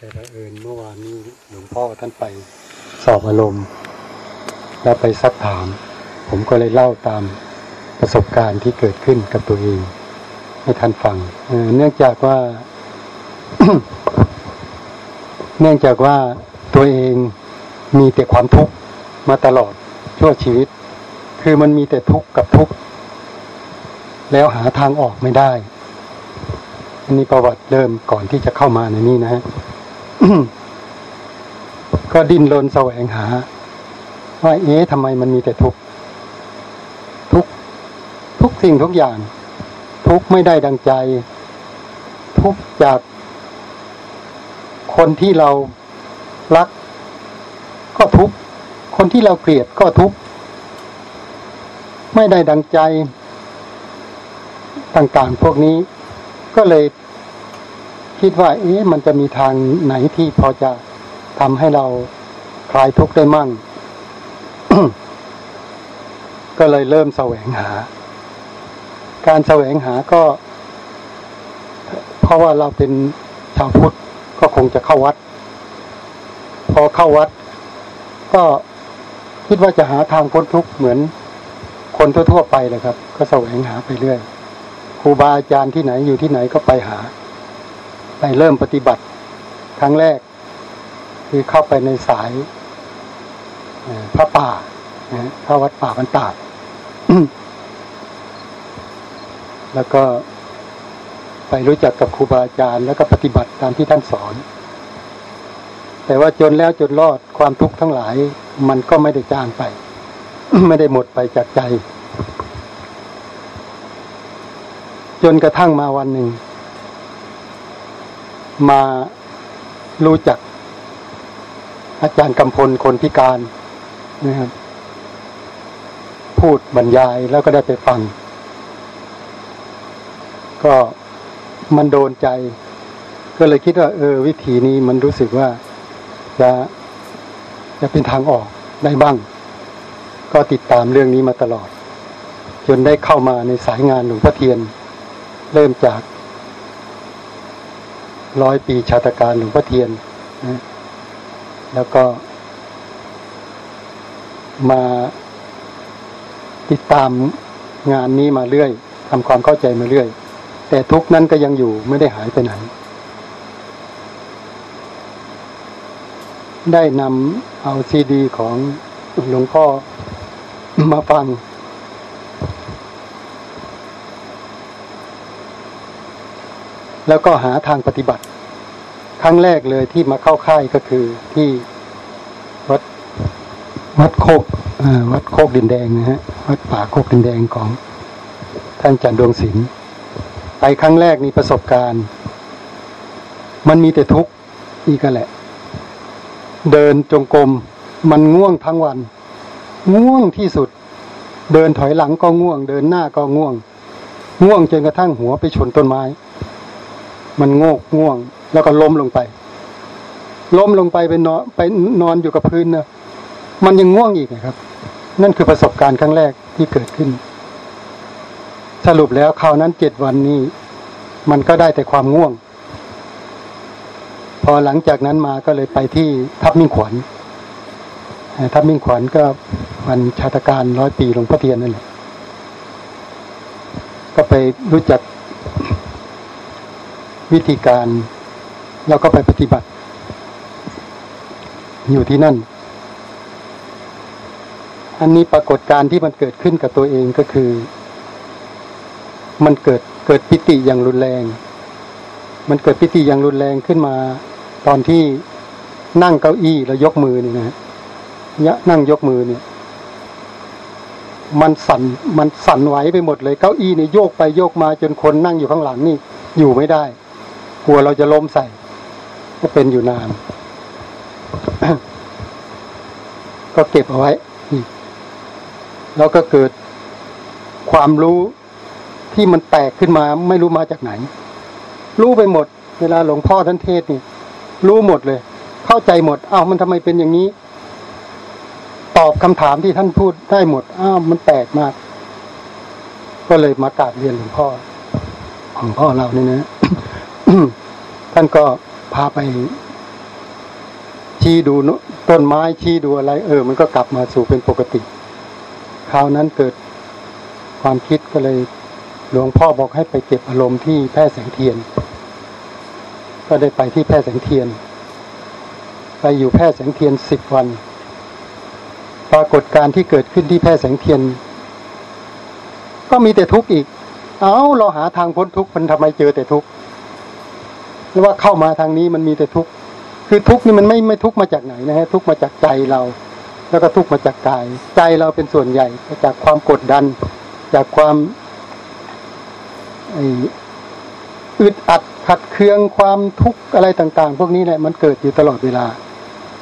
แต่ละเอิญเมื่อวานนี้หลวงพ่อท่านไปสอบอารมณ์ แล้วไปซักถาม ผมก็เลยเล่าตามประสบการณ์ที่เกิดขึ้นกับตัวเอง ให้ท่านฟังเเนื่องจากว่า เนื่องจากว่าตัวเองมีแต่ความทุกข์มาตลอดชั่วชีวิต คือมันมีแต่ทุกข์กับทุกข์แล้วหาทางออกไม่ได้อันนี้ประวัติเริ่มก่อนที่จะเข้ามาในนี้นะฮะ ก็ดิ้นรนแสวงหา ว่าเอ๊ะทำไมมันมีแต่ทุกข์ทุกทุกสิ่งทุกอย่าง ทุกไม่ได้ดังใจ ทุกจากคนที่เรารัก ก็ทุกคนที่เราเกลียดก็ทุกไม่ได้ดังใจ ต่างๆ พวกนี้ก็เลย คิดว่า เอ๊ะมันจะมีทางไหนที่พอจะทำให้เราคลายทุกข์ได้มั่ง ก็เลยเริ่มแสวงหา การแสวงหาก็ เพราะว่าเราเป็นชาวพุทธก็คงจะเข้าวัด พอเข้าวัด ก็คิดว่าจะหาทางพ้นทุกข์เหมือนคนทั่วๆไปเลยครับ ก็แสวงหาไปเรื่อยครูบาอาจารย์ที่ไหนอยู่ที่ไหนก็ไปหา ไปเริ่มปฏิบัติครั้งแรก คือเข้าไปในสายพระป่านะฮะเข้าวัดป่าบรรตาดแล้วก็ไปรู้จักกับครูบาอาจารย์ แล้วก็ปฏิบัติตามที่ท่านสอน แต่ว่าจนแล้วจนรอดความทุกข์ทั้งหลาย มันก็ไม่ได้จางไป ไม่ได้หมดไปจากใจ จนกระทั่งมาวันหนึ่ง มารู้จัก อาจารย์กำพลคนพิการนะครับ พูดบรรยายแล้วก็ได้ไปฟัง ก็มันโดนใจ ก็เลยคิดว่า เออ วิธีนี้มันรู้สึกว่าจะจะเป็นทางออกได้บ้าง ก็ติดตามเรื่องนี้มาตลอด จนได้เข้ามาในสายงานหลวงพ่อเทียน เริ่มจาก ร้อยปีชาตการหลวงพ่อเทียนนะแล้วก็ มาติดตามงานนี้มาเรื่อยทำความเข้าใจมาเรื่อย แต่ทุกนั้นก็ยังอยู่ไม่ได้หายไปไหน ได้นำเอาซีดีของหลวงพ่อมาฟัง แล้วก็หาทางปฏิบัติ ครั้งแรกเลยที่มาเข้าค่ายก็คือที่วัดวัดโคกวัดโคกดินแดงนะฮะวัดป่าโคกดินแดงของท่านจันดวงศิลป์ไปครั้งแรกนี่ประสบการณ์ มันมีแต่ทุกข์อีกก็แหละ เดินจงกรมมันง่วงทั้งวัน ง่วงที่สุด เดินถอยหลังก็ง่วง เดินหน้าก็ง่วง ง่วงจนกระทั่งหัวไปชนต้นไม้ มันโงกง่วง แล้วก็ล้มลงไป ล้มลงไปไปนอนไปนอนอยู่กับพื้นนะมันยังง่วงอีกนะครับ นั่นคือประสบการณ์ครั้งแรกที่เกิดขึ้น สรุปแล้วคราวนั้นเจ็ดวันนี้ มันก็ได้แต่ความง่วง พอหลังจากนั้นมาก็เลยไปที่ทับมิ่งขวัญทับมิ่งขวัญก็วันชาตการร้อยปีหลวงพ่อเทียนนั่นแหละก็ไปรู้จัก วิธีการแล้วก็ไปปฏิบัติ อยู่ที่นั่น อันนี้ปรากฏการที่มันเกิดขึ้นกับตัวเองก็คือ มันเกิดเกิดปิติอย่างรุนแรง มันเกิดปิติอย่างรุนแรงขึ้นมา ตอนที่นั่งเก้าอี้แล้วยกมือนี่นะฮะนั่งยกมือเนี่ย มันสั่นมันสั่นไหวไปหมดเลยเก้าอี้เนี่ยโยกไปโยกมาจนคนนั่งอยู่ข้างหลังนี่อยู่ไม่ได้ กลัวเราจะล้มใส่ ก็เป็นอยู่นาน ก็เก็บเอาไว้ แล้วก็เกิดความรู้ที่มันแตกขึ้นมาไม่รู้มาจากไหน รู้ไปหมด เวลาหลวงพ่อท่านเทศนี่ รู้หมดเลย เข้าใจหมดอ้าวมันทำไมเป็นอย่างนี้ ตอบคำถามที่ท่านพูดได้หมด อ้าวมันแปลกมาก ก็เลยมากราบเรียนหลวงพ่อของพ่อเราเนี่ยนะ ท่านก็พาไปชี้ดูต้นไม้ชี้ดูอะไร เออ มันก็กลับมาสู่เป็นปกติคราวนั้นเกิดความคิดก็เลยหลวงพ่อบอกให้ไปเก็บอารมณ์ที่แพร่แสงเทียน ก็ได้ไปที่แพร่แสงเทียน ไปอยู่แพร่แสงเทียนสิบวัน ปรากฏการที่เกิดขึ้นที่แพร่แสงเทียน ก็มีแต่ทุกข์อีก เอาเราหาทางพ้นทุกข์มันทำไมเจอแต่ทุกข์ รือว่าเข้ามาทางนี้มันมีแต่ทุกข์คือทุกข์นี่มันไม่ไม่ทุกข์มาจากไหนนะฮะทุกข์มาจากใจเรา แล้วก็ทุกข์มาจากกาย ใจเราเป็นส่วนใหญ่จากความกดดัน จากความอึดอัดขัดเคืองความทุกข์อะไรต่าง ๆ พวกนี้แหละมันเกิดอยู่ตลอดเวลา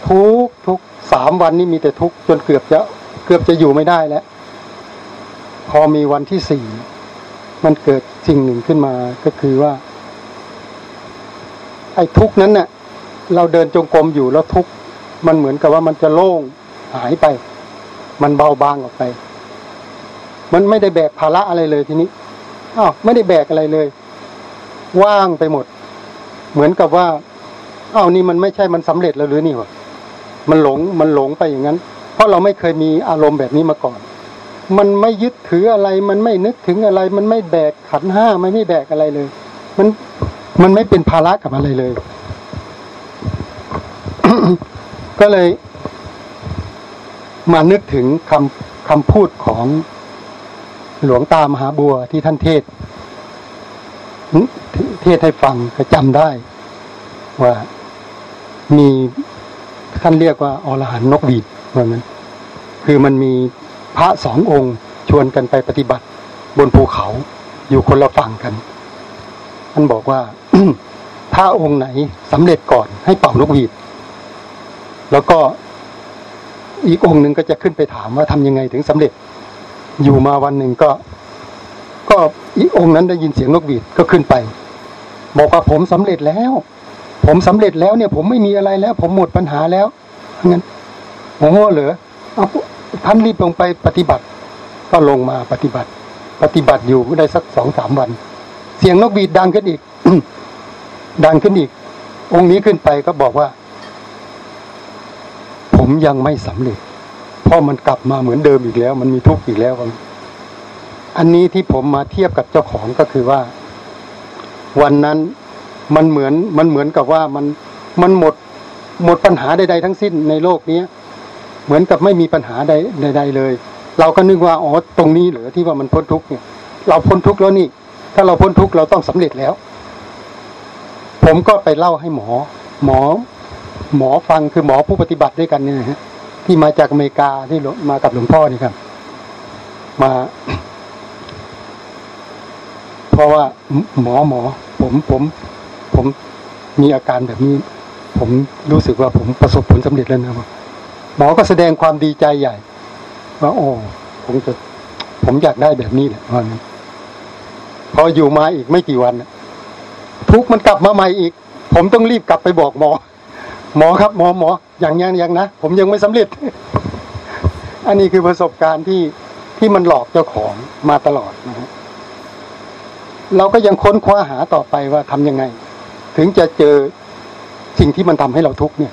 ทุกทุกสามวันนี้มีแต่ทุกข์จนเกือบจะเกือบจะอยู่ไม่ได้แล้ว พอมีวันที่สี่มันเกิดสิ่งหนึ่งขึ้นมาก็คือว่า ไอ้ทุกนั้นเนี่ยเราเดินจงกรมอยู่แล้วทุกมันเหมือนกับว่ามันจะโล่งหายไป มันเบาบางออกไป มันไม่ได้แบกภาระอะไรเลยทีนี้อ้าวไม่ได้แบกอะไรเลย ว่างไปหมด เหมือนกับว่าอ้าวนี่มันไม่ใช่มันสำเร็จแล้วหรือนี่วะมันหลงมันหลงไปอย่างนั้น เพราะเราไม่เคยมีอารมณ์แบบนี้มาก่อน มันไม่ยึดถืออะไร มันไม่นึกถึงอะไร มันไม่แบกขันห้าไม่ไม่แบกอะไรเลย มัน มันไม่เป็นภาระกับอะไรเลย ก็เลย มานึกถึงคำคำพูดของหลวงตามหาบัวที่ท่านเทศ เทศให้ฟังก็จำได้ ว่ามีท่านเรียกว่าอรหันนกหวีดว่านั้น คือมันมีพระสององค์ชวนกันไปปฏิบัติ บนภูเขาอยู่คนละฝั่งกัน ท่านบอกว่า ถ้าองค์ไหนสำเร็จก่อนให้เป่านกหวีด แล้วก็อีกองค์หนึ่งก็จะขึ้นไปถามว่าทำยังไงถึงสำเร็จ อยู่มาวันหนึ่งก็ ก็อีกองค์นั้นได้ยินเสียงนกหวีดก็ขึ้นไป บอกว่าผมสำเร็จแล้ว ผมสำเร็จแล้วเนี่ย ผมไม่มีอะไรแล้ว ผมหมดปัญหาแล้วงั้นโอ้โหเหรอเอาท่านรีบลงไปปฏิบัติ ก็ลงมาปฏิบัติ ปฏิบัติอยู่ได้สักสองสามวัน เสียงนกบีดดังขึ้นอีก ดังขึ้นอีก องค์นี้ขึ้นไปก็บอกว่า ผมยังไม่สำเร็จ เพราะมันกลับมาเหมือนเดิมอีกแล้ว มันมีทุกข์อีกแล้วอันนี้ที่ผมมาเทียบกับเจ้าของก็คือว่า วันนั้นมันเหมือนมันเหมือนกับว่ามันมันหมดหมดปัญหาใด ๆ ทั้งสิ้นในโลกนี้เหมือนกับไม่มีปัญหาใดใดเลย เราก็นึกว่าอ๋อตรงนี้เหรอที่ว่ามันพ้นทุกข์เนี่ย เราพ้นทุกข์แล้วนี่ ถ้าเราพ้นทุกข์เราต้องสำเร็จแล้ว ผมก็ไปเล่าให้หมอ หมอ หมอฟังคือหมอผู้ปฏิบัติด้วยกันนี่นะฮะที่มาจากอเมริกาที่มากับหลวงพ่อนี่ครับ มา เพราะว่าหมอหมอ ผมผมผมมีอาการแบบนี้ ผมรู้สึกว่าผมประสบผลสำเร็จแล้วนะครับหมอก็แสดงความดีใจใหญ่ว่าโอ้ผมจะผมอยากได้แบบนี้แหละว่างั้พออยู่มาอีกไม่กี่วัน ทุกมันกลับมาใหม่อีก ผมต้องรีบกลับไปบอกหมอ หมอครับหมอหมออย่างยังยังนะ ผมยังไม่สำเร็จ อันนี้คือประสบการณ์ที่ที่มันหลอกเจ้าของมาตลอดนะฮะเราก็ยังค้นคว้าหาต่อไปว่าทํำยังไง ถึงจะเจอสิ่งที่มันทำให้เราทุกข์เนี่ย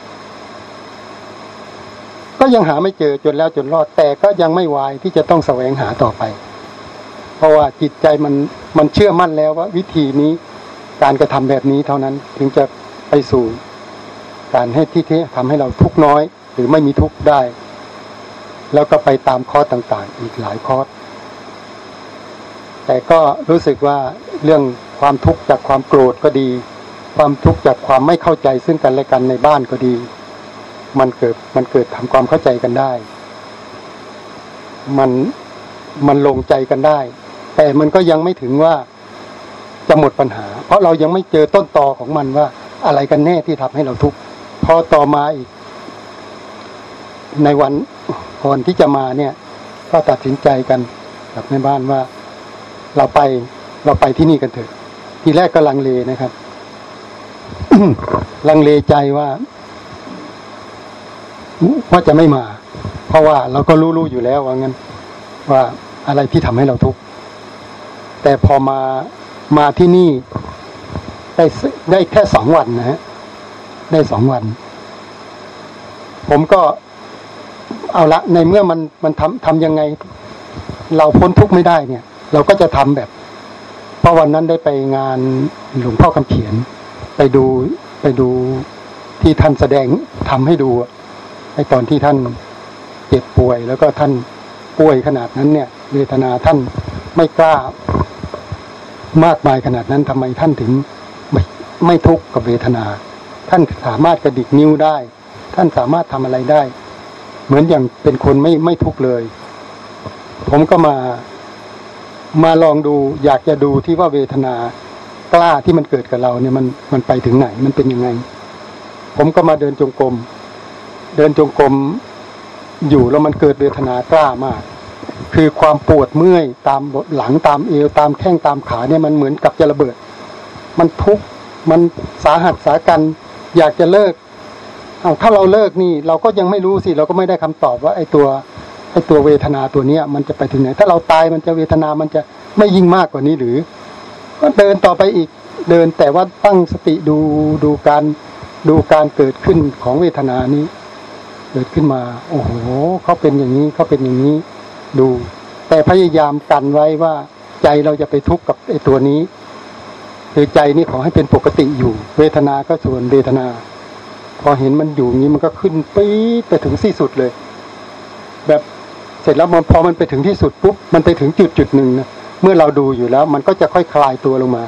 ก็ยังหาไม่เจอจนแล้วจนรอด แต่ก็ยังไม่วายที่จะต้องแสวงหาต่อไป เพราะว่าจิตใจมันมันเชื่อมั่นแล้วว่าวิธีนี้ การกระทำแบบนี้เท่านั้นถึงจะไปสู่การให้ที่ที่ทำให้เราทุกข์น้อย หรือไม่มีทุกข์ได้ แล้วก็ไปตามคอร์สต่าง ๆ อีกหลายคอร์สแต่ก็รู้สึกว่าเรื่องความทุกข์จากความโกรธก็ดี ความทุกข์จากความไม่เข้าใจซึ่งกันและกันในบ้านก็ดี มันเกิดมันเกิดทำความเข้าใจกันได้ มันมันลงใจกันได้ แต่มันก็ยังไม่ถึงว่า จะหมดปัญหา เพราะเรายังไม่เจอต้นตอของมันว่า อะไรกันแน่ที่ทำให้เราทุกข์พอต่อมาอีก ในวันก่อนที่จะมาเนี่ย ก็ตัดสินใจกันกับในบ้านว่า เราไปเราไปที่นี่กันเถอะ ทีแรกก็ลังเลนะครับ ลังเลใจว่าว่าจะไม่มา เพราะว่าเราก็รู้ๆอยู่แล้วว่างั้น ว่าอะไรที่ทำให้เราทุกข์แต่พอมา มาที่นี่ ได้ได้แค่สองวันนะฮะได้สองวัน ผมก็เอาละในเมื่อมันมันทำทำยังไง เราพ้นทุกข์ไม่ได้เนี่ย เราก็จะทำแบบเพราะวันนั้นได้ไปงานหลวงพ่อคำเขียน ไปดูไปดูที่ท่านแสดงทำให้ดูไอตอนที่ท่านเจ็บป่วย แล้วก็ท่านป่วยขนาดนั้นเนี่ยเวทนาท่านไม่กล้า มากมายขนาดนั้นทำไมท่านถึงไม่ไม่ทุกข์กับเวทนา ท่านสามารถกระดิกนิ้วได้ ท่านสามารถทำอะไรได้ เหมือนอย่างเป็นคนไม่ไม่ทุกข์เลย ผมก็มามาลองดูอยากจะดูที่ว่าเวทนากล้าที่มันเกิดกับเราเนี่ยมันมันไปถึงไหนมันเป็นยังไง ผมก็มาเดินจงกรมเดินจงกรมอยู่แล้วมันเกิดเวทนากล้ามาก คือความปวดเมื่อยตามหลังตามเอวตามแข้งตามขาเนี่ยมันเหมือนกับจะระเบิด มันทุกข์มันสาหัสสากันอยากจะเลิกเอาถ้าเราเลิกนี่ เราก็ยังไม่รู้สิเราก็ไม่ได้คำตอบว่าไอ้ตัวไอ้ตัวเวทนาตัวเนี้ย มันจะไปถึงไหน ถ้าเราตายมันจะเวทนามันจะไม่ยิ่งมากกว่านี้หรือ ก็เดินต่อไปอีกเดินแต่ว่าตั้งสติดูดูการดูการเกิดขึ้นของเวทนานี้ เกิดขึ้นมา โอ้โหเขาเป็นอย่างนี้เขาเป็นอย่างนี้ ดู แต่พยายามกันไว้ว่าใจเราจะไปทุกข์กับไอ้ตัวนี้คือใจนี่ขอให้เป็นปกติอยู่ เวทนาก็ส่วนเวทนา พอเห็นมันอยู่อย่างนี้มันก็ขึ้นปี๊ดไปถึงที่สุดเลย แบบเสร็จแล้วมันพอมันไปถึงที่สุดปุ๊บมันไปถึงจุดจุดหนึ่งนะเมื่อเราดูอยู่แล้ว มันก็จะค่อยคลายตัวลงมา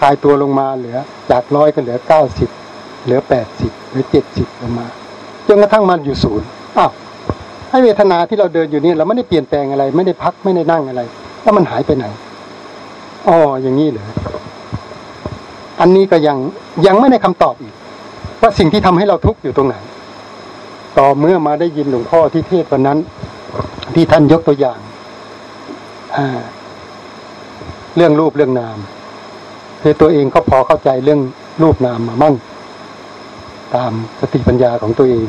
คลายตัวลงมาเหลือ จากร้อยก็เหลือเก้าสิบเหลือแปดสิบเหลือเจ็ดสิบลงมาจนกระทั่งมันอยู่ศูนย์อ้าว ให้เวทนาที่เราเดินอยู่นี่เราไม่ได้เปลี่ยนแปลงอะไร ไม่ได้พักไม่ได้นั่งอะไร แล้วมันหายไปไหนอ๋ออย่างนี้เหรออันนี้ก็ยังยังไม่ได้คำตอบอีก ว่าสิ่งที่ทำให้เราทุกข์อยู่ตรงไหน ต่อเมื่อมาได้ยินหลวงพ่อที่เทศวันนั้น ที่ท่านยกตัวอย่างเรื่องรูปเรื่องนามคือตัวเองก็พอเข้าใจเรื่องรูปนามมามั่ง ตามสติปัญญาของตัวเอง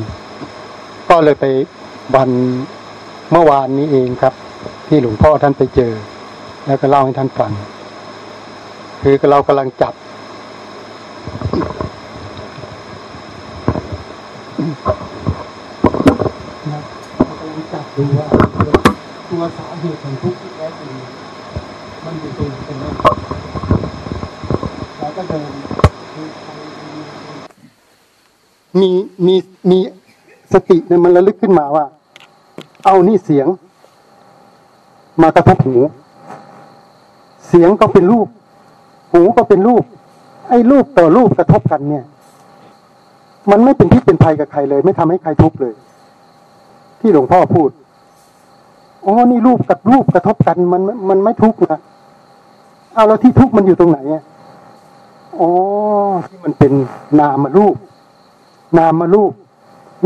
ก็เลยไป วันเมื่อวานนี้เองครับ ที่หลวงพ่อท่านไปเจอ แล้วก็เล่าให้ท่านฟัง คือเรากำลังจับ เรากำลังจับดูว่าตัวสาเหตุของทุกข์ที่แท้จริงมันอยู่ตรงไหนกันแน่เราก็เดินมีมีมีสติเนี่ยมันระลึกขึ้นมาว่า เอานี่เสียง มากระทบหู เสียงก็เป็นรูป หูก็เป็นรูป ไอ้รูปต่อรูปกระทบกันเนี่ย มันไม่เป็นพิษเป็นภัยกับใครเลย ไม่ทำให้ใครทุกข์เลย ที่หลวงพ่อพูดอ๋อนี่รูปกับรูปกระทบกัน มันมันไม่ทุกข์นะเอาแล้วที่ทุกข์มันอยู่ตรงไหนอ๋อที่มันเป็นนามรูป นามรูป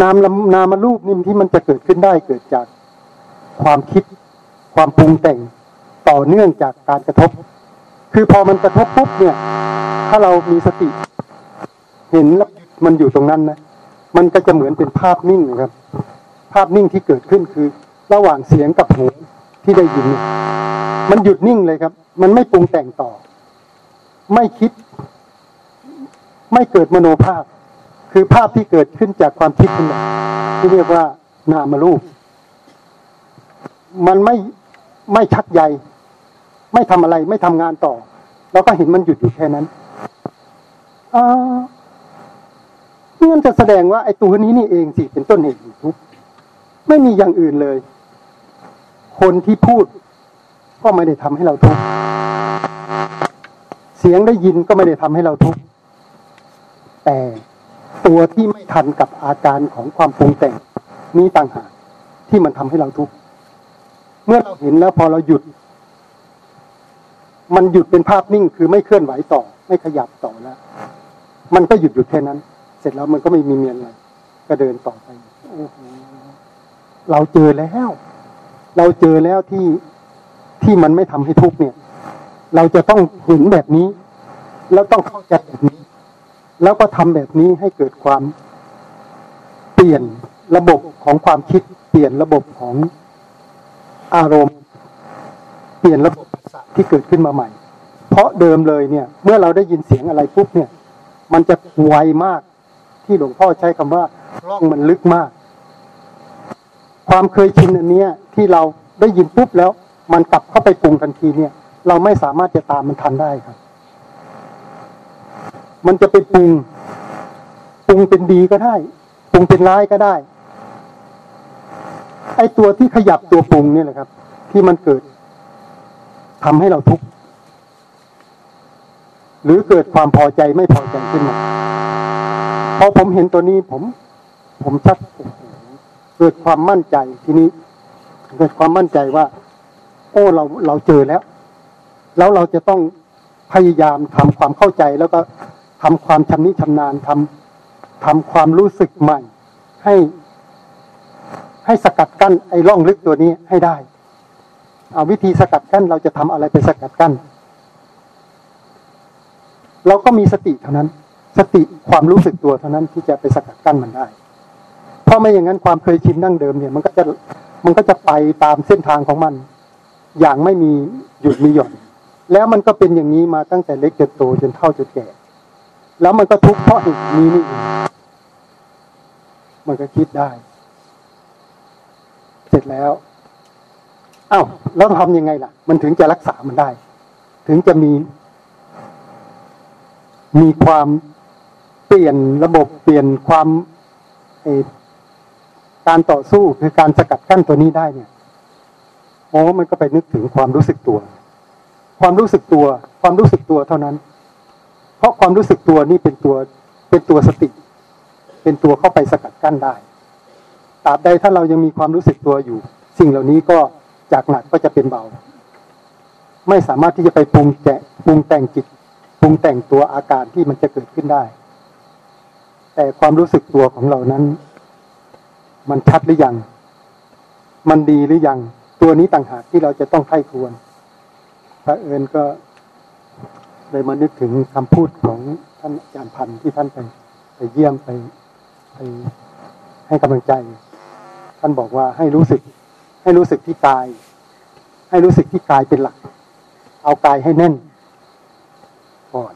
นามนามรูปนี่ที่มันจะเกิดขึ้นได้เกิดจากความคิดความปรุงแต่งต่อเนื่องจากการกระทบ คือพอมันกระทบปุ๊บเนี่ย ถ้าเรามีสติ เห็นแล้วมันอยู่ตรงนั้นนะมันก็จะเหมือนเป็นภาพนิ่งนะครับ ภาพนิ่งที่เกิดขึ้นคือ ระหว่างเสียงกับหูที่ได้ยิน มันหยุดนิ่งเลยครับ มันไม่ปรุงแต่งต่อ ไม่คิด ไม่เกิดมโนภาพ คือภาพที่เกิดขึ้นจากความคิดขึ้นมาที่เรียกว่านามรูป มันไม่ไม่ชักใย ไม่ทำอะไร ไม่ทำงานต่อ เราก็เห็นมันหยุดอยู่แค่นั้นองั้นจะแสดงว่าไอ้ตัวนี้นี่เองสิเป็นต้นเหตุของทุกข์ไม่มีอย่างอื่นเลย คนที่พูดก็ไม่ได้ทำให้เราทุกข์เสียงได้ยินก็ไม่ได้ทำให้เราทุกข์แต่ ตัวที่ไม่ทันกับอาการของความปรุงแต่งนี้ต่างหากที่มันทำให้เราทุกข์เมื่อเราเห็นแล้วพอเราหยุด มันหยุดเป็นภาพนิ่งคือไม่เคลื่อนไหวต่อ ไม่ขยับต่อแล้ว มันก็หยุดอยู่แค่นั้น เสร็จแล้วมันก็ไม่มีเมียนอะไรก็เดินต่อไปโอ้โหเราเจอแล้ว เราเจอแล้วที่ที่มันไม่ทำให้ทุกข์เนี่ย เราจะต้องเห็นแบบนี้ แล้วต้องเข้าใจแบบนี้ แล้วก็ทำแบบนี้ให้เกิดความเปลี่ยนระบบของความคิด เปลี่ยนระบบของอารมณ์ เปลี่ยนระบบประสาทที่เกิดขึ้นมาใหม่ เพราะเดิมเลยเนี่ย เมื่อเราได้ยินเสียงอะไรปุ๊บเนี่ย มันจะไวมากที่หลวงพ่อใช้คำว่าร่องมันลึกมาก ความเคยชินอันเนี้ยที่เราได้ยินปุ๊บแล้ว มันกลับเข้าไปปรุงทันทีเนี่ย เราไม่สามารถจะตามมันทันได้ครับ มันจะไปปรุงปรุงเป็นดีก็ได้ปรุงเป็นร้ายก็ได้ ไอตัวที่ขยับตัวปรุงเนี่ยแหละครับ ที่มันเกิดทำให้เราทุกข์หรือเกิดความพอใจไม่พอใจขึ้นมาพอผมเห็นตัวนี้ผม ผมชักเกิดความมั่นใจทีนี้ เกิดความมั่นใจว่า โอ้เราเราเจอแล้ว แล้วเราจะต้องพยายามทำความเข้าใจแล้วก็ ทำความชำนิชำนาญทำทำความรู้สึกใหม่ ให้ ให้สกัดกั้นไอ้ร่องลึกตัวนี้ให้ได้ เอาวิธีสกัดกั้นเราจะทำอะไรไปสกัดกั้น เราก็มีสติเท่านั้น สติความรู้สึกตัวเท่านั้นที่จะไปสกัดกั้นมันได้ เพราะไม่อย่างนั้นความเคยชินดั้งเดิมเนี่ย มันก็จะมันก็จะไปตามเส้นทางของมัน อย่างไม่มีหยุดมีหย่อนแล้วมันก็เป็นอย่างนี้มาตั้งแต่เล็กจนโตจนเท่าจนแก่ แล้วมันก็ทุกข์เพราะเหตุนี้นี่เองมันก็คิดได้ เสร็จแล้วอ้าวแล้วทำยังไงล่ะ มันถึงจะรักษามันได้ ถึงจะมี มีความเปลี่ยนระบบเปลี่ยนความการต่อสู้คือการสกัดกั้นตัวนี้ได้เนี่ยโอ้มันก็ไปนึกถึงความรู้สึกตัว ความรู้สึกตัว ความรู้สึกตัวเท่านั้น เพราะความรู้สึกตัวนี่เป็นตัวเป็นตัวสติ เป็นตัวเข้าไปสกัดกั้นได้ตราบใดถ้าเรายังมีความรู้สึกตัวอยู่ สิ่งเหล่านี้ก็จากหนักก็จะเป็นเบา ไม่สามารถที่จะไปปรุงแกะปรุงแต่งจิตปรุงแต่งตัวอาการที่มันจะเกิดขึ้นได้ แต่ความรู้สึกตัวของเรานั้น มันชัดหรือยัง มันดีหรือยัง ตัวนี้ต่างหากที่เราจะต้องไข้ควรพระเอิญก็ เลยมานึกถึงคำพูดของท่านอาจารย์พันธ์ที่ท่านไปไปเยี่ยมไปไปให้กำลังใจ ท่านบอกว่าให้รู้สึก ให้รู้สึกที่กาย ให้รู้สึกที่กายเป็นหลัก เอากายให้แน่นก่อน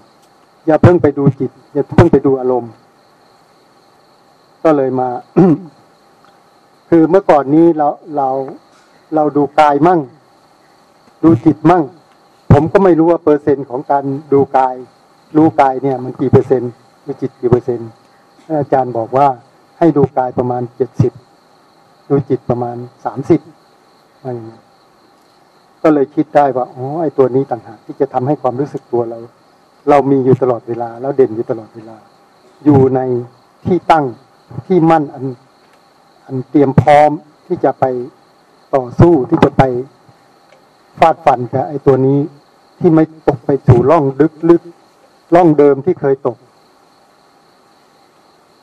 อย่าเพิ่งไปดูจิต อย่าเพิ่งไปดูอารมณ์ ก็เลยมา คือเมื่อก่อนนี้เราเราเราดูกายมั่ง ดูจิตมั่ง ผมก็ไม่รู้ว่าเปอร์เซ็นต์ของการดูกาย รู้กายเนี่ย มันกี่เปอร์เซ็นต์มีจิตกี่เปอร์เซ็นต์อาจารย์บอกว่าให้ดูกายประมาณเจ็ดสิบดูจิตประมาณสามสิบอะไรอย่างนี้ก็เลยคิดได้ว่าอ๋อไอตัวนี้ต่างหากที่จะทำให้ความรู้สึกตัวเรา เรามีอยู่ตลอดเวลา แล้วเด่นอยู่ตลอดเวลา อยู่ในที่ตั้งที่มั่นอันอันเตรียมพร้อมที่จะไปต่อสู้ที่จะไปฟาดฟันกับไอตัวนี้ ที่ไม่ตกไปสู่ร่องลึกลึกร่องเดิมที่เคยตก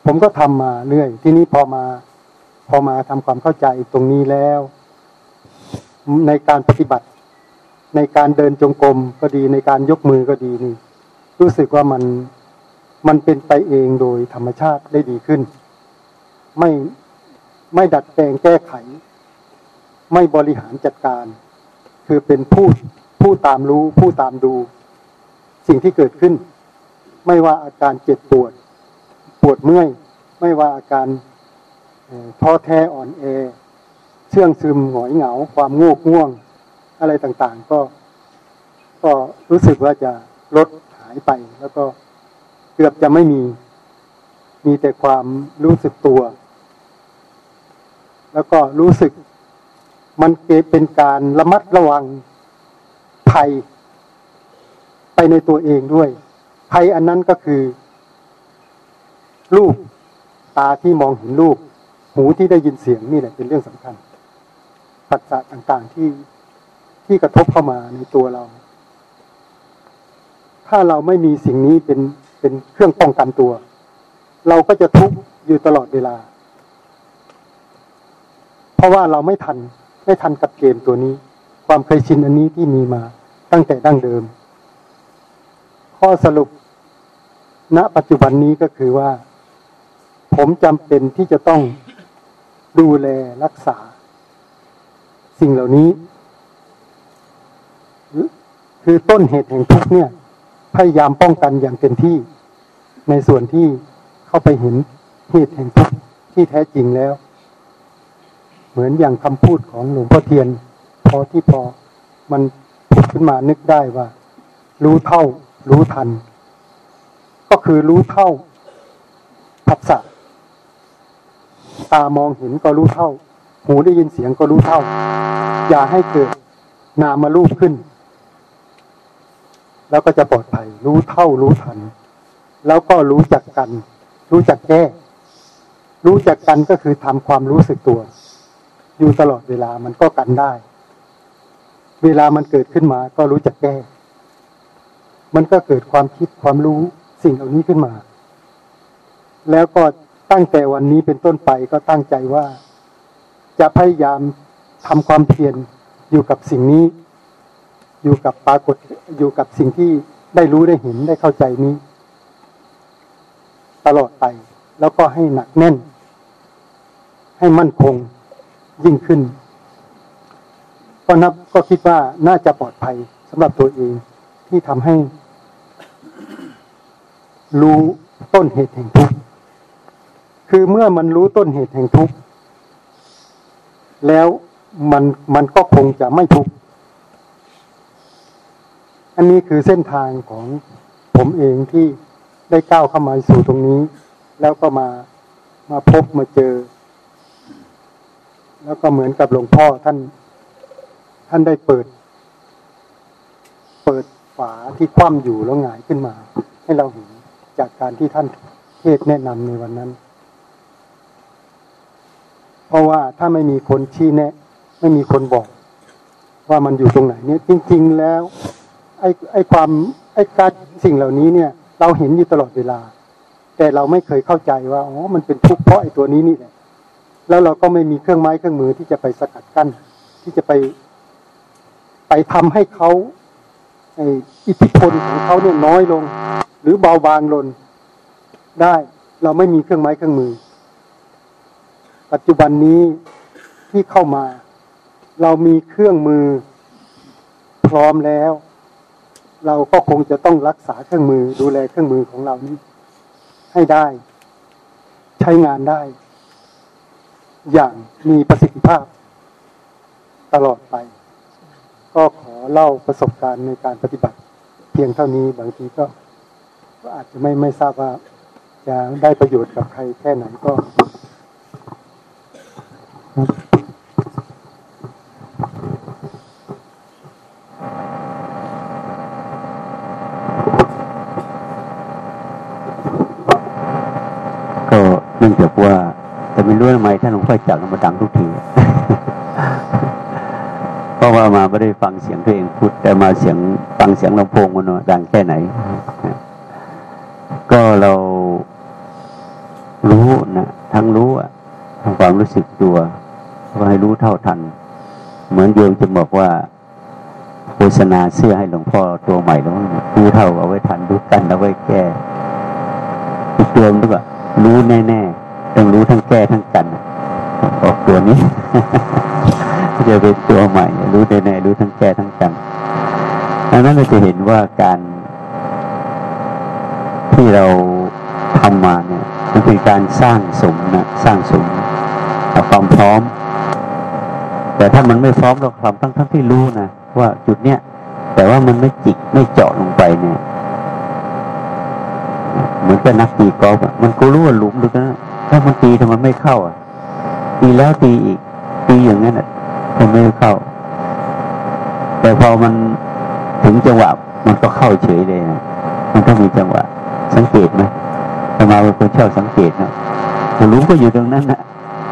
ผมก็ทำมาเรื่อย ที่นี้พอมา พอมาทำความเข้าใจตรงนี้แล้ว ในการปฏิบัติ ในการเดินจงกรมก็ดีในการยกมือก็ดีนี่ รู้สึกว่ามันมันเป็นไปเองโดยธรรมชาติได้ดีขึ้น ไม่ไม่ดัดแปลงแก้ไข ไม่บริหารจัดการ คือเป็นผู้ ผู้ตามรู้ผู้ตามดู สิ่งที่เกิดขึ้น ไม่ว่าอาการเจ็บปวด ปวดเมื่อย ไม่ว่าอาการท้อแท้อ่อนแอเชื่องซึมหงอยเหงา ความงูกง่วง อะไรต่างๆ ก็ ก็รู้สึกว่าจะลดหายไป แล้วก็เกือบจะไม่มี มีแต่ความรู้สึกตัว แล้วก็รู้สึกมันเป็นการระมัดระวัง ภัย ไปในตัวเองด้วย ภัยอันนั้นก็คือรูปตาที่มองเห็นรูปหูที่ได้ยินเสียงนี่แหละเป็นเรื่องสำคัญปัจจัยต่างๆที่ที่กระทบเข้ามาในตัวเรา ถ้าเราไม่มีสิ่งนี้เป็นเป็นเครื่องป้องกันตัว เราก็จะทุกข์อยู่ตลอดเวลา เพราะว่าเราไม่ทัน ไม่ทันกับเกมตัวนี้ ความเคยชินอันนี้ที่มีมา ตั้งแต่ดั้งเดิม ข้อสรุป ณปัจจุบันนี้ก็คือว่า ผมจำเป็นที่จะต้องดูแลรักษา สิ่งเหล่านี้ คือต้นเหตุแห่งทุกเนี่ย พยายามป้องกันอย่างเต็มที่ ในส่วนที่เข้าไปเห็นเหตุแห่งทุกที่แท้จริงแล้ว เหมือนอย่างคำพูดของหลวงพ่อเทียน พอที่พอมัน ผุดขึ้นมานึกได้ว่า รู้เท่า รู้ทัน ก็คือรู้เท่าผัสสะตามองเห็นก็รู้เท่า หูได้ยินเสียงก็รู้เท่า อย่าให้เกิดนามารูปขึ้น แล้วก็จะปลอดภัย รู้เท่ารู้ทัน แล้วก็รู้จักกัน รู้จักแก้ รู้จักกันก็คือทำความรู้สึกตัว อยู่ตลอดเวลามันก็กันได้ เวลามันเกิดขึ้นมาก็รู้จักแก้ มันก็เกิดความคิดความรู้สิ่งเหล่านี้ขึ้นมา แล้วก็ตั้งแต่วันนี้เป็นต้นไปก็ตั้งใจว่า จะพยายามทำความเพียรอยู่กับสิ่งนี้ อยู่กับปรากฏอยู่กับสิ่งที่ได้รู้ได้เห็นได้เข้าใจนี้ ตลอดไป แล้วก็ให้หนักแน่น ให้มั่นคงยิ่งขึ้น ก็นับก็คิดว่าน่าจะปลอดภัยสำหรับตัวเองที่ทำให้ รู้ต้นเหตุแห่งทุกข์คือเมื่อมันรู้ต้นเหตุแห่งทุกข์แล้วมันมันก็คงจะไม่ทุกข์อันนี้คือเส้นทางของผมเองที่ได้ก้าวเข้ามาสู่ตรงนี้ แล้วก็มามาพบมาเจอ แล้วก็เหมือนกับหลวงพ่อท่านานได้เปิด เปิดฝาที่คว่ำอยู่แล้วหงายขึ้นมา ให้เราเห็นจากการที่ท่านเทศแนะนำในวันนั้น เพราะว่าถ้าไม่มีคนชี้แนะ ไม่มีคนบอก ว่ามันอยู่ตรงไหนเนี่ย จริง ๆแล้ว ไอ้ไอ้ความไอ้การสิ่งเหล่านี้เนี่ย เราเห็นอยู่ตลอดเวลา แต่เราไม่เคยเข้าใจว่าอ๋อมันเป็นทุกข์เพราะไอ้ตัวนี้นี่แหละแล้วเราก็ไม่มีเครื่องไม้เครื่องมือที่จะไปสกัดกั้นที่จะไป ไปทำให้เขาอิทธิพลของเขาเนี่ยน้อยลง หรือเบาบางลงได้ เราไม่มีเครื่องไม้เครื่องมือ ปัจจุบันนี้ที่เข้ามา เรามีเครื่องมือพร้อมแล้ว เราก็คงจะต้องรักษาเครื่องมือ ดูแลเครื่องมือของเรานี้ ให้ได้ ใช้งานได้ อย่างมีประสิทธิภาพ ตลอดไป ก็ขอเล่าประสบการณ์ในการปฏิบัติ เพียงเท่านี้บางทีก็ก็อาจจะไม่ไม่ทราบว่าจะได้ประโยชน์กับใครแค่ไหนก็ก็เนื่องจากว่าแต่ไม่รู้ทำไมท่านหลวงพ่อจักรมาดังทุกที ราะว่ามาไม่ได้ฟังเสียงเพลงพุทธแต่มาเสียงฟังเสียงลำโพงมันว่าดังแค่ไหน ก็เรารู้นะทั้งรู้อะทั้งความรู้สึกตัวก็ให้รู้เท่าทัน เหมือนโยมจะบอกว่าโฆษณาเสื้อให้หลวงพ่อตัวใหม่แล้วรู้เท่าเอาไว้ทันรู้กันเอาไว้แก้อีกตัวนึงก็รู้แน่ๆต้องรู้ทั้งแก้ทั้งกันออกตัวนี้ จะเป็นตัวใหม่ รู้แน่ๆรู้ทั้งแก้ทั้งกันดังนั้นเราจะเห็นว่าการที่เราทำมาเนี่ยมันเป็นการสร้างสมนะสร้างสมความพร้อม แต่ถ้ามันไม่พร้อมเราทำทั้งทั้งที่รู้นะว่าจุดเนี้ยแต่ว่ามันไม่จิกไม่เจาะลงไปเนี่ยเหมือนกับนักตีกอล์ฟมันก็รู้ว่าหลุมดูนะถ้ามันตีทำไมไม่เข้าอะตีแล้วตีอีกตีอย่างนั้นอะ ทำไมไม่เข้า แต่พอมันถึงจังหวะ มันก็เข้าเฉยเลยนะมันต้องมีจังหวะ สังเกตไหมธรรมาเป็นคนชอบสังเกตนะหลุมก็อยู่ตรงนั้นนะ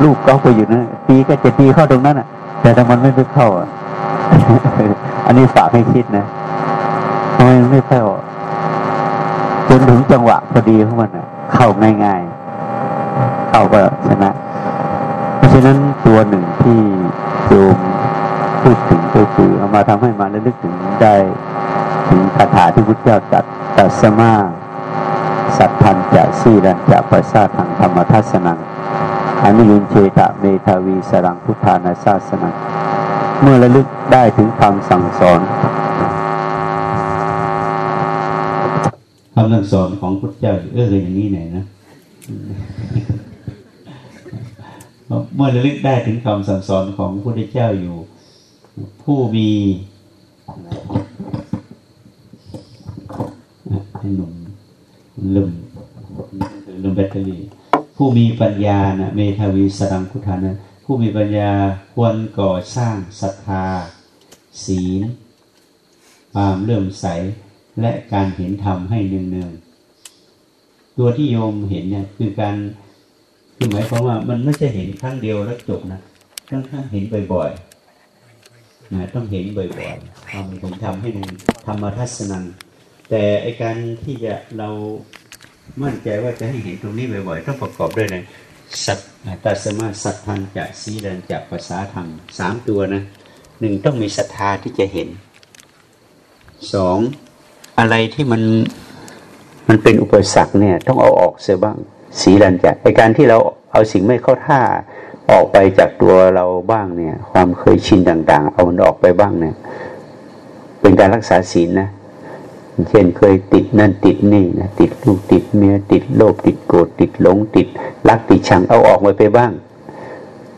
ลูกกอล์ฟก็อยู่นั่นตีก็จะตีเข้าตรงนั้นอะแต่ถ้ามันไม่ไปเข้าอะอันนี้ฝากให้คิดนะทำไมมันไม่เข้าจนถึงจังหวะพอดีของมันน่ะ เข้าง่ายๆเข้าก็ชนะ เพราะฉะนั้นตัวหนึ่งที่ โยมพูดถึงก็คือเอามาทำให้มาระลึกถึงได้ถึงคาถาที่พุทธเจ้าตรัสตัสมาสัตทันจะสีรันจะปัสสาทังธรรมทัศนังอนุยุนเชตะเมทาวีสรังพุทธานาศาสนังเมื่อระลึกได้ถึงคำสั่งสอนคำสั่งสอนของพุทธเจ้าเอออย่างนี้ไหนนะ เมื่อระลึกได้ถึงคำสั่งสอนของพระพุทธเจ้าอยู่ ผู้มีให้หนุ่มลืมลืมแบตเตอรี่ ผู้มีปัญญานะเมทาวีสรังคุทานะผู้มีปัญญาควรก่อสร้างศรัทธา ศีลความเลื่อมใสและการเห็นธรรมให้เนืองๆตัวที่โยมเห็นเนี่ยคือการ คือหมายความว่ามันไม่ใช่เห็นครั้งเดียวแล้วจบนะต้องเห็นบ่อยๆนะต้องเห็นบ่อยๆทำถึงทำให้หนึ่งธรรมทัศนังแต่ไอการที่จะเรามั่นใจว่าจะให้เห็นตรงนี้บ่อยๆ ต้องประกอบด้วยนะสัตตัสมาสัตทันจะสีเดนจะภาษาธรรมสามตัวนะหนึ่งต้องมีศรัทธาที่จะเห็นสองอะไรที่มันมันเป็นอุปสรรคเนี่ย ต้องเอาออกเสียบ้าง สีดันจะในการที่เราเอาสิ่งไม่เข้าท่าออกไปจากตัวเราบ้างเนี่ย ความเคยชินต่างๆ เอามันออกไปบ้างเนี่ย เป็นการรักษาศีลนะเช่นเคยติดนั่นติดนี่นะติดลูกติดเมียติดโลภติดโกรธติดหลงติดรักติดชังเอาออกไปไปบ้าง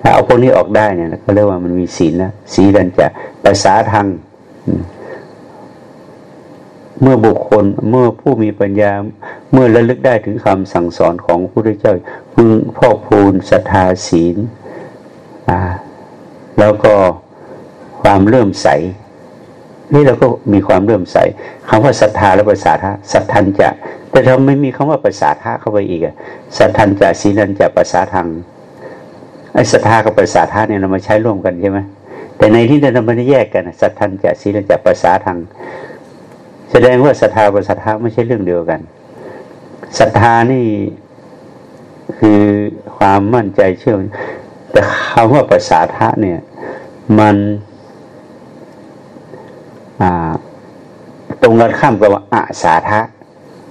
ถ้าเอาพวกนี้ออกได้เนี่ยก็เรียกว่ามันมีศีลแล้วศีลันจะภาษาทาง เมื่อบุคคลเมื่อผู้มีปัญญา เมื่อระลึกได้ถึงคำสั่งสอนของพระพุทธเจ้าพึงพ่อพูนศรัทธาศีลอ่าแล้วก็ความเริ่มใส นี่เราก็มีความเริ่มใสคำว่าศรัทธาและภาษาทะสัทธันจะ แต่เราไม่มีคำว่าภาษาทะเข้าไปอีกอะสัทธันจะศีลันจะภาษาทางไอ้ศรัทธากับภาษาทะเนี่ยเรามาใช้ร่วมกันใช่ไหมแต่ในที่เราไม่ได้แยกกันสัทธันจะศีลันจะภาษาทาง แสดงว่าศรัทธากับศรัทธาไม่ใช่เรื่องเดียวกันศรัทธานี่คือความมั่นใจเชื่อ แต่คำว่าภาษาทะเนี่ย มันตรงกันข้ามกับว่าอาสาทะ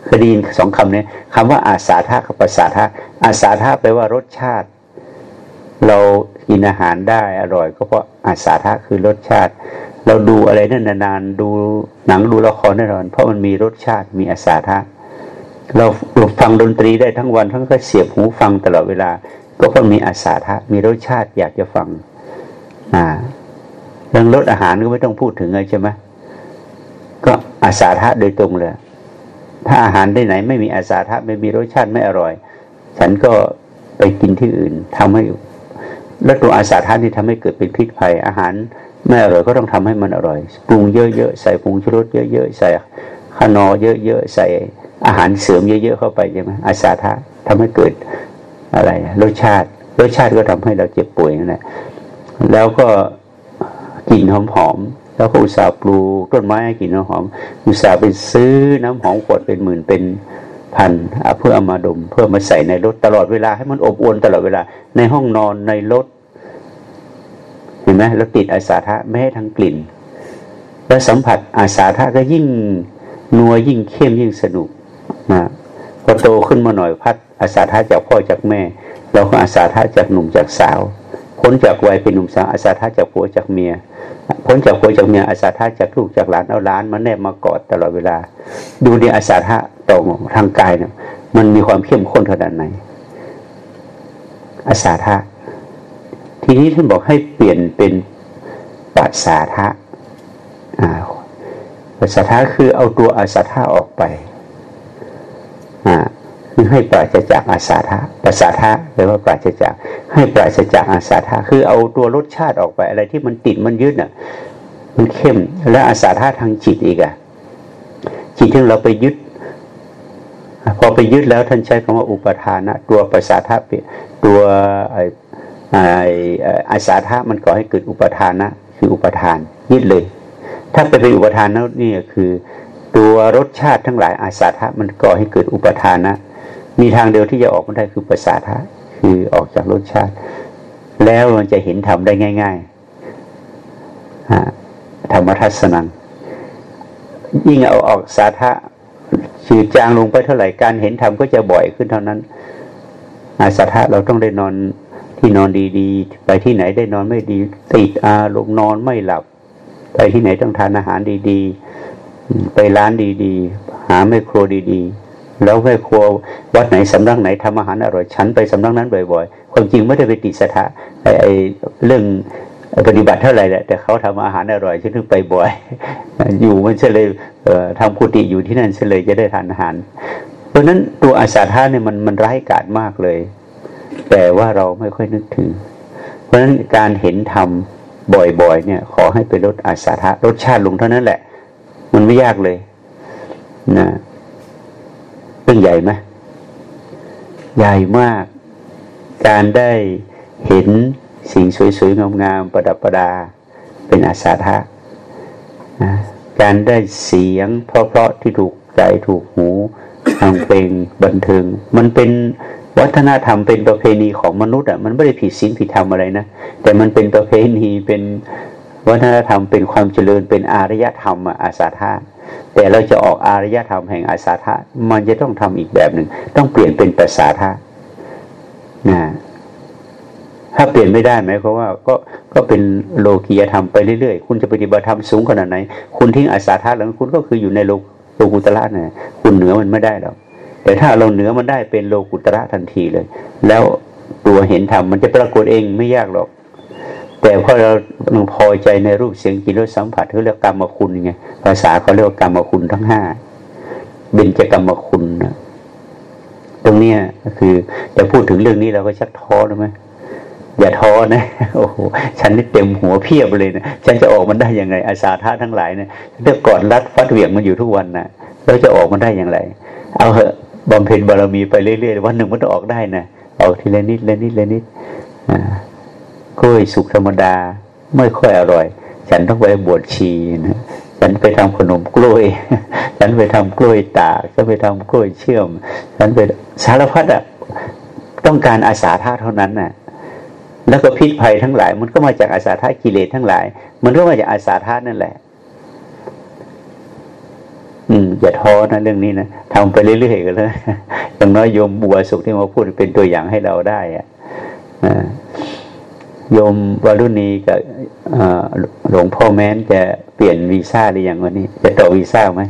คดีสองคำนี้คำว่าอาสาทะกับภาษาทะอาสาทะแปลว่ารสชาติ เรากินอาหารได้อร่อย ก็เพราะอาสาทะคือรสชาติ เราดูอะไรนั่นนานๆดูหนังดูละครแน่นอน เพราะมันมีรสชาติมีอาสาทะเราฟังดนตรีได้ทั้งวันทั้งก็เสียบหูฟังตลอดเวลา ก็เพราะมีอาสาทะมีรสชาติอยากจะฟังอ่าเรื่องรสอาหารก็ไม่ต้องพูดถึงเลยใช่ไหมก็อาสาทะโดยตรงเลยถ้าอาหารที่ไหนไม่มีอาสาทะไม่มีรสชาติไม่อร่อย ฉันก็ไปกินที่อื่นทำให้แล้วตัวอาสาทะนี่ทำให้เกิดเป็นพิษภัยอาหาร ไม่อร่อยก็ต้องทำให้มันอร่อย ปรุงเยอะๆ ใส่ปรุงชูรสเยอะๆ ใส่ขนอเยอะๆ ใส่อาหารเสริมเยอะๆ เข้าไปใช่ไหมอาสาทะทำให้เกิดอะไรรสชาติ รสชาติก็ทำให้เราเจ็บป่วยนั่นแหละแล้วก็กลิ่นหอมๆ แล้วก็อุตส่าห์ปลูกต้นไม้ให้กินน้ำหอม อุตส่าห์ไปซื้อน้ำหอมขวดเป็นหมื่นเป็นพันเพื่อเอามาดม เพื่อมาใส่ในรถตลอดเวลาให้มันอบอวลตลอดเวลาในห้องนอนในรถ เห็นไหมเราติดอาสาทะไม่ให้ทั้งกลิ่น แล้วสัมผัสอาสาทะก็ยิ่งนัวยิ่งเข้มยิ่งสนุกนะพอโตขึ้นมาหน่อยพัดอาสาทะจากพ่อจากแม่ เราก็อาสาทะจากหนุ่มจากสาวพ้นจากวัยเป็นหนุ่มสาวอาสาทะจากผัวจากเมียพ้นจากผัวจากเมียอาสาทะจากลูกจากหลานเอาหลานมาแนบมากอดตลอดเวลา ดูในอาสาทะต่อทางกายเนี่ยมันมีความเข้มข้นขนาดไหนอาสาทะ ทีนี้ท่านบอกให้เปลี่ยนเป็นปัสสาทะปัสสาทะคือเอาตัวอาสาทะออกไปคือให้ปราศจากอาสาทะปัสสาทะแปลว่าปราศจาก ให้ปราศจากอาสาทะคือเอาตัวรสชาติออกไป อะไรที่มันติดมันยึดอะ มันเข้ม และอาสาทะทางจิตอีกอะจิตที่เราไปยึดพอไปยึดแล้วท่านใช้คำว่าอุปทานะ ตัวปัสสาทะตัวไอ ออาสาทะมันก่อให้เกิดอุปทานนะคืออุปทานยึดเลย ถ้าไปเป็นอุปทานนั้นนี่คือ ตัวรสชาติทั้งหลายอาสาทะมันก่อให้เกิดอุปทานนะมีทางเดียวที่จะออกมาได้คือประสาทะคือออกจากรสชาติ แล้วมันจะเห็นธรรมได้ง่ายๆธรรมทัศนังยิ่งเอาออกสาธะชืดจางลงไปเท่าไหร่การเห็นธรรมก็จะบ่อยขึ้นเท่านั้นอาสาธะเราต้องได้นอน ที่นอนดีๆไปที่ไหนได้นอนไม่ดีติดอารมณ์นอนไม่หลับ ไปที่ไหนต้องทานอาหารดีๆ ไปร้านดีๆ หาแม่ครัวดีๆ แล้วแม่ครัววัดไหนสำนักไหนทำอาหารอร่อยฉันไปสำนักนั้นบ่อยๆ ความจริงไม่ได้ไปติดสถาไอ้เรื่องปฏิบัติเท่าไหร่แหละแต่เขาทำอาหารอร่อยฉันถึงไปบ่อย อยู่มันเฉลยทำกุฏิอยู่ที่นั่นเฉลยจะได้ทานอาหาร เพราะนั้นตัวอาสาท่าเนี่ยมันมันร้ายกาจมากเลย แต่ว่าเราไม่ค่อยนึกถึง เพราะฉะนั้นการเห็นธรรมบ่อยๆ เนี่ย ขอให้ไปลดอาสาทะลดชาติลงเท่านั้นแหละ มันไม่ยากเลยนะเรื่องใหญ่ไหมใหญ่มาก การได้เห็นสิ่งสวยๆงามๆประดับประดา เป็นอาสาทะนะการได้เสียงเพราะๆที่ถูกใจถูกหูทางเพลงบันเทิง มันเป็น วัฒนธรรมเป็นประเพณีของมนุษย์อะมันไม่ได้ผิดศีลผิดธรรมอะไรนะแต่มันเป็นประเพณีเป็นวัฒนธรรมเป็นความเจริญเป็นอารยธรรมอาสาธาแต่เราจะออกอารยธรรมแห่งอาสาธามันจะต้องทำอีกแบบหนึ่งต้องเปลี่ยนเป็นภาษาธานะถ้าเปลี่ยนไม่ได้ไหมเพราะว่าก็ก็เป็นโลกียธรรมไปเรื่อยๆ คุณจะปฏิบัติธรรมสูงขนาดไหน คุณทิ้งอาสาธาแล้วคุณก็คืออยู่ในโลโลกุตละนะคุณเหนือมันไม่ได้หรอก แต่ถ้าเราเหนือมันได้เป็นโลกุตระทันทีเลย แล้วตัวเห็นธรรมมันจะปรากฏเองไม่ยากหรอก แต่พอเราพอใจในรูปเสียงกลิ่นรสสัมผัสเขาเรียกกรรมคุณไงภาษาเขาเรียกกรรมคุณทั้งห้าเบญจกรรมคุณนะตรงนี้คือจะพูดถึงเรื่องนี้เราก็ชักท้อแล้ไหมอย่าท้อนะโอ้โหฉันนี่เต็มหัวเพียบเลยนะฉันจะออกมันได้ยังไง อาสาท่าทั้งหลายเนะเรื่องกอดรัดฟัดเหวี่ยงมันอยู่ทุกวันนะแล้วจะออกมันได้อย่างไร เอาเหอะ บำเพ็ญบารมีไปเรื่อยๆวันหนึ่งมันต้องออกได้นะออกทีละนิดละนิดละนิดกล้วยสุกธรรมดาไม่ค่อยอร่อย ฉันต้องไปบวชชีนะฉันไปทำขนมกล้วย ฉันไปทำกล้วยตากฉันไปทำกล้วยเชื่อม ฉันไปสารพัดอะต้องการอาสาท่าเท่านั้นน่ะ แล้วก็พิษภัยทั้งหลาย มันก็มาจากอาสาท่ากิเลสทั้งหลาย มันก็มาจากอาสาท่านั่นแหละ อืมอย่าท้อนะเรื่องนี้นะทำไปเรื่อยๆกันเลยอย่างน้อยโยมบัวสุขที่มาพูดเป็นตัวอย่างให้เราได้อะโยมวารุณีกับหลวงพ่อแม้นจะเปลี่ยนวีซ่าหรือยังวันนี้ จะต่อวีซ่าไหม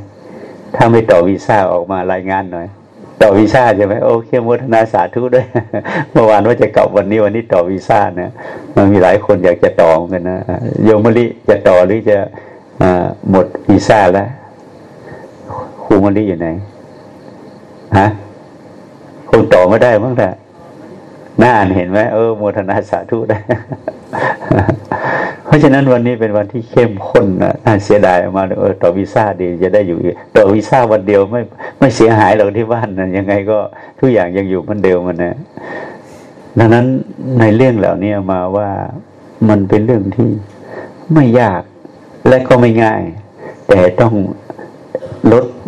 ถ้าไม่ต่อวีซ่าออกมารายงานหน่อย ต่อวีซ่าใช่ไหมโอเคโมทนาสาธุด้วยเมื่อวานว่าจะกลับวันนี้วันนี้ต่อวีซ่านะมันมีหลายคนอยากจะต่อกันนะโยมมลิจะต่อหรือจะหมดวีซ่าแล้ว ครูมลีอยู่ไหนฮะคงต่อไม่ได้มั้งแต่หน้าอ่านเห็นไหมเออโมทนาสาธุได้ เพราะฉะนั้นวันนี้เป็นวันที่เข้มข้นนะเสียดายมาเออต่อวีซ่าดีจะได้อยู่ต่อวีซ่าวันเดียวไม่ไม่เสียหายหรอกที่บ้านนะยังไงก็ทุกอย่างยังอยู่มือนเดิมมันนะดังนั้นในเรื่องเหล่านี้มาว่ามันเป็นเรื่องที่ไม่ยากและก็ไม่ง่าย แต่ต้อง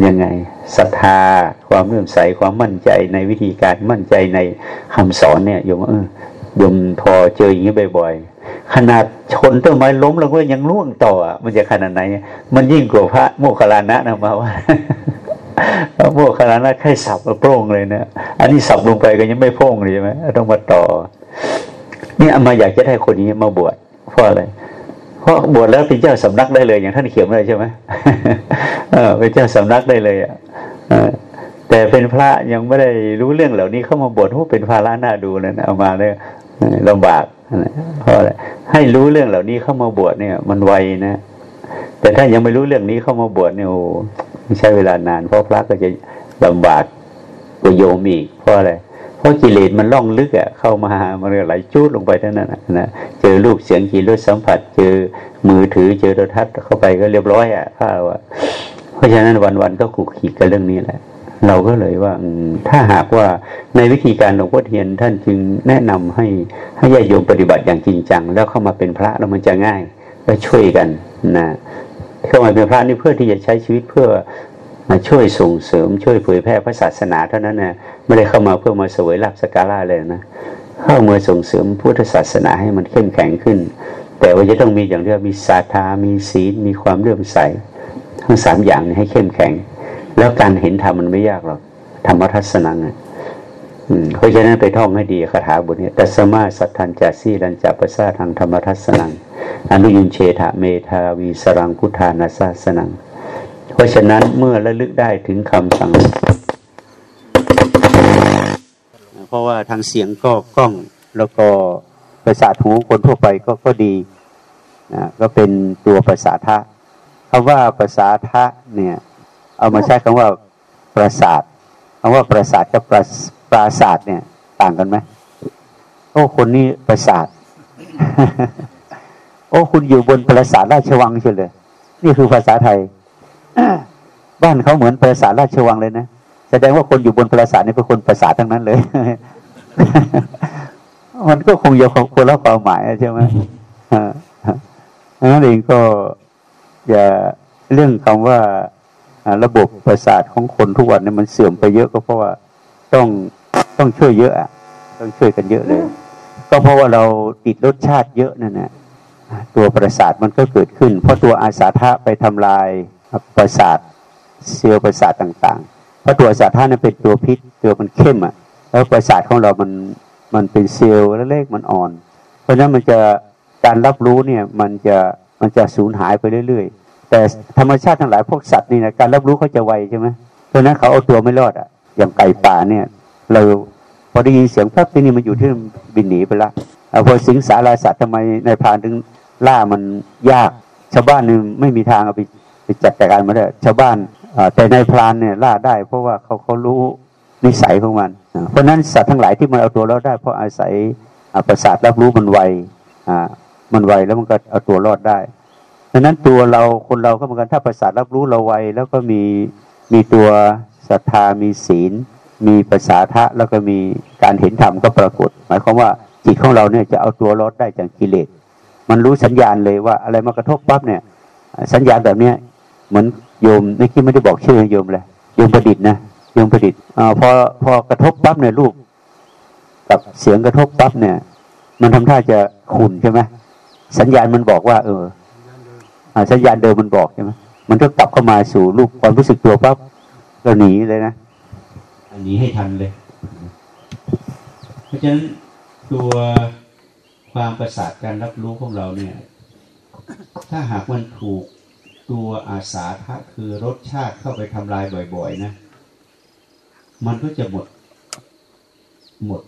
ยังไงศรัทธา ความเลื่อมใสความมั่นใจในวิธีการมั่นใจในคำสอนเนี่ยโยมเออโยมพอเจออย่างนี้บ่อยๆ ขนาดชนต้นไม้ล้มแล้วก็ยังล่วงต่อ มันจะขนาดไหน มันยิ่งกว่าพระโมคคัลลานะนะมาว่าพระโมคคัลลานะแค่สับโปร่งเลยเนะอันนี้สับลงไปก็ยังไม่โป่งเลยใช่ไหมต้องมาต่อ เนี่อามาอยากจะได้คนนี้มาบวชเพราะอะไร เพราะบวชแล้วเป็นเจ้าสำนักได้เลย อย่างท่านเขียนเลยใช่ไหมเป็นเจ้าสำนักได้เลยอะแต่เป็นพระยังไม่ได้รู้เรื่องเหล่านี้เข้ามาบวชโอ้เป็นภาระน่าดูเลยนะเอามาเลยลำบากเพราะอะไรให้รู้เรื่องเหล่านี้เข้ามาบวชเนี่ย มันไวนะ แต่ถ้ายังไม่รู้เรื่องนี้เข้ามาบวชเนี่ยโอ้ใช้เวลานาน เพราะพระก็จะลำบากกว่าโยมอีกเพราะอะไร ราะกิเลสมันล่องลึกอะเข้ามามันไหลจูดลงไปเท่านั้นนะเจอรูปเสียงกลิ่นรสสัมผัส เจอมือถือเจอโทรทัศน์เข้าไปก็เรียบร้อยอะข้าวอะเพราะฉะนั้นวันๆก็ขุกขีดกับเรื่องนี้แหละ เราก็เลยว่าถ้าหากว่าในวิธีการหลวงพ่อเทียนท่านจึงแนะนำให้ให้ญาติโยมปฏิบัติอย่างจริงจัง แล้วเข้ามาเป็นพระแล้วมันจะง่ายก็ช่วยกันนะเข้ามาเป็นพระนี่เพื่อที่จะใช้ชีวิตเพื่อ มาช่วยส่งเสริมช่วยเผยแพร่พระศาสนาเท่านั้นนะไม่ได้เข้ามาเพื่อมาสวยลาบสการะเลยนะเข้ามาส่งเสริมพุทธศาสนาให้มันเข้มแข็งขึ้น แต่ว่าจะต้องมีอย่างเรียกมีศรัทธามีศีลมีความเลื่อมใส ทั้งสามอย่างนี้ให้เข้มแข็ง แล้วการเห็นธรรมมันไม่ยากหรอกธรรมทัศนังเพราะฉะนั้นไปท่องให้ดีคาถาบทนี้ตัสมาสัทธันจัสีรันจัปสาทางธรรมทัศนังอนุยุนเชถะเมธาวีสรังพุทธานาสาสนัง เพราะฉะนั้นเมื่อระลึกได้ถึงคำสั่ง เพราะว่าทางเสียงก็กล้องแล้วก็ประสาทหูคนทั่วไปก็ก็ดีนะก็เป็นตัวประสาทะคำว่าประสาทะเนี่ย เอามาใช้คำว่าประสาทคำว่าประสาทกับประปราศาสเนี่ย ต่างกันไหมโอ้คนนี้ประสาท โอ้คุณอยู่บนปราสาทราชวังเฉยเลยนี่คือภาษาไทย บ้านเขาเหมือนปราสาทราชวังเลยนะแสดงว่าคนอยู่บนปราสาทนี่เป็นคนปราสาททั้งนั้นเลย มันก็คงจะคนละความหมายใช่ไหมนั้นเองก็อย่าเรื่องคำว่าระบบประสาทของคนทุกวันนี้มันเสื่อมไปเยอะก็เพราะว่าต้องต้องช่วยเยอะอะต้องช่วยกันเยอะเลย ก็เพราะว่าเราติดรสชาติเยอะนั่นแหละตัวประสาทมันก็เกิดขึ้น เพราะตัวอาสาทะไปทำลาย ประสาทเซลล์ประสาทต่างๆ เพราะตัวอาสาทะนั้นเป็นตัวพิษตัวมันเข้มอะ แล้วประสาทของเรามันมันเป็นเซลล์เล็กๆมันอ่อน เพราะฉะนั้นมันจะการรับรู้เนี่ยมันจะมันจะสูญหายไปเรื่อยๆ แต่ธรรมชาติทั้งหลายพวกสัตว์นี่นะการรับรู้เขาจะไวใช่ไหมเพราะนั้นเขาเอาตัวไม่รอดอะ อย่างไก่ป่าเนี่ย เราพอได้ยินเสียงปั๊บที่นี่มันอยู่ที่บินหนีไปละพอสิงสาราสัตว์ทำไมในพานถึงล่ามันยากชาวบ้านนี่ไม่มีทางเอาไป จัดการมาได้ชาวบ้านแต่ในพรานเนี่ยล่าได้ เพราะว่าเขาเขารู้นิสัยของมัน เพราะนั้นสัตว์ทั้งหลายที่มันเอาตัวรอดได้ เพราะอาศัยประสาทรับรู้มันไวมันไวแล้วมันก็เอาตัวรอดได้ดังนั้นตัวเราคนเราก็เหมือนกันถ้าประสาทรับรู้เราไวแล้วก็มีมีตัวศรัทธามีศีล มีภาษาทะแล้วก็มีการเห็นธรรมก็ปรากฏ หมายความว่าจิตของเราเนี่ยจะเอาตัวรอดได้จากกิเลสมันรู้สัญญาณเลยว่าอะไรมากระทบปั๊บเนี่ย สัญญาณแบบเนี้ย เหมือนโยมในที่ไม่ได้บอกชื่อโยมเลยโยมประดิษฐ์นะโยมประดิษฐ์อ่าพอพอกระทบปั๊บเนี่ยรูปกับเสียงกระทบปั๊บเนี่ย มันทำท่าจะขุนใช่ไหมสัญญาณมันบอกว่า เออสัญญาณเดิมมันบอกใช่ไหมมันก็กลับเข้ามาสู่รูปความรู้สึกตัวปั๊บก็หนีเลยนะอันนี้ให้ทันเลย เพราะฉะนั้นตัวความประสาทการรับรู้ของเราเนี่ย ถ้าหากมันถูก ตัวอาสาทะคือรสชาติเข้าไปทำลายบ่อย ๆ นะ มันก็จะหมด หมด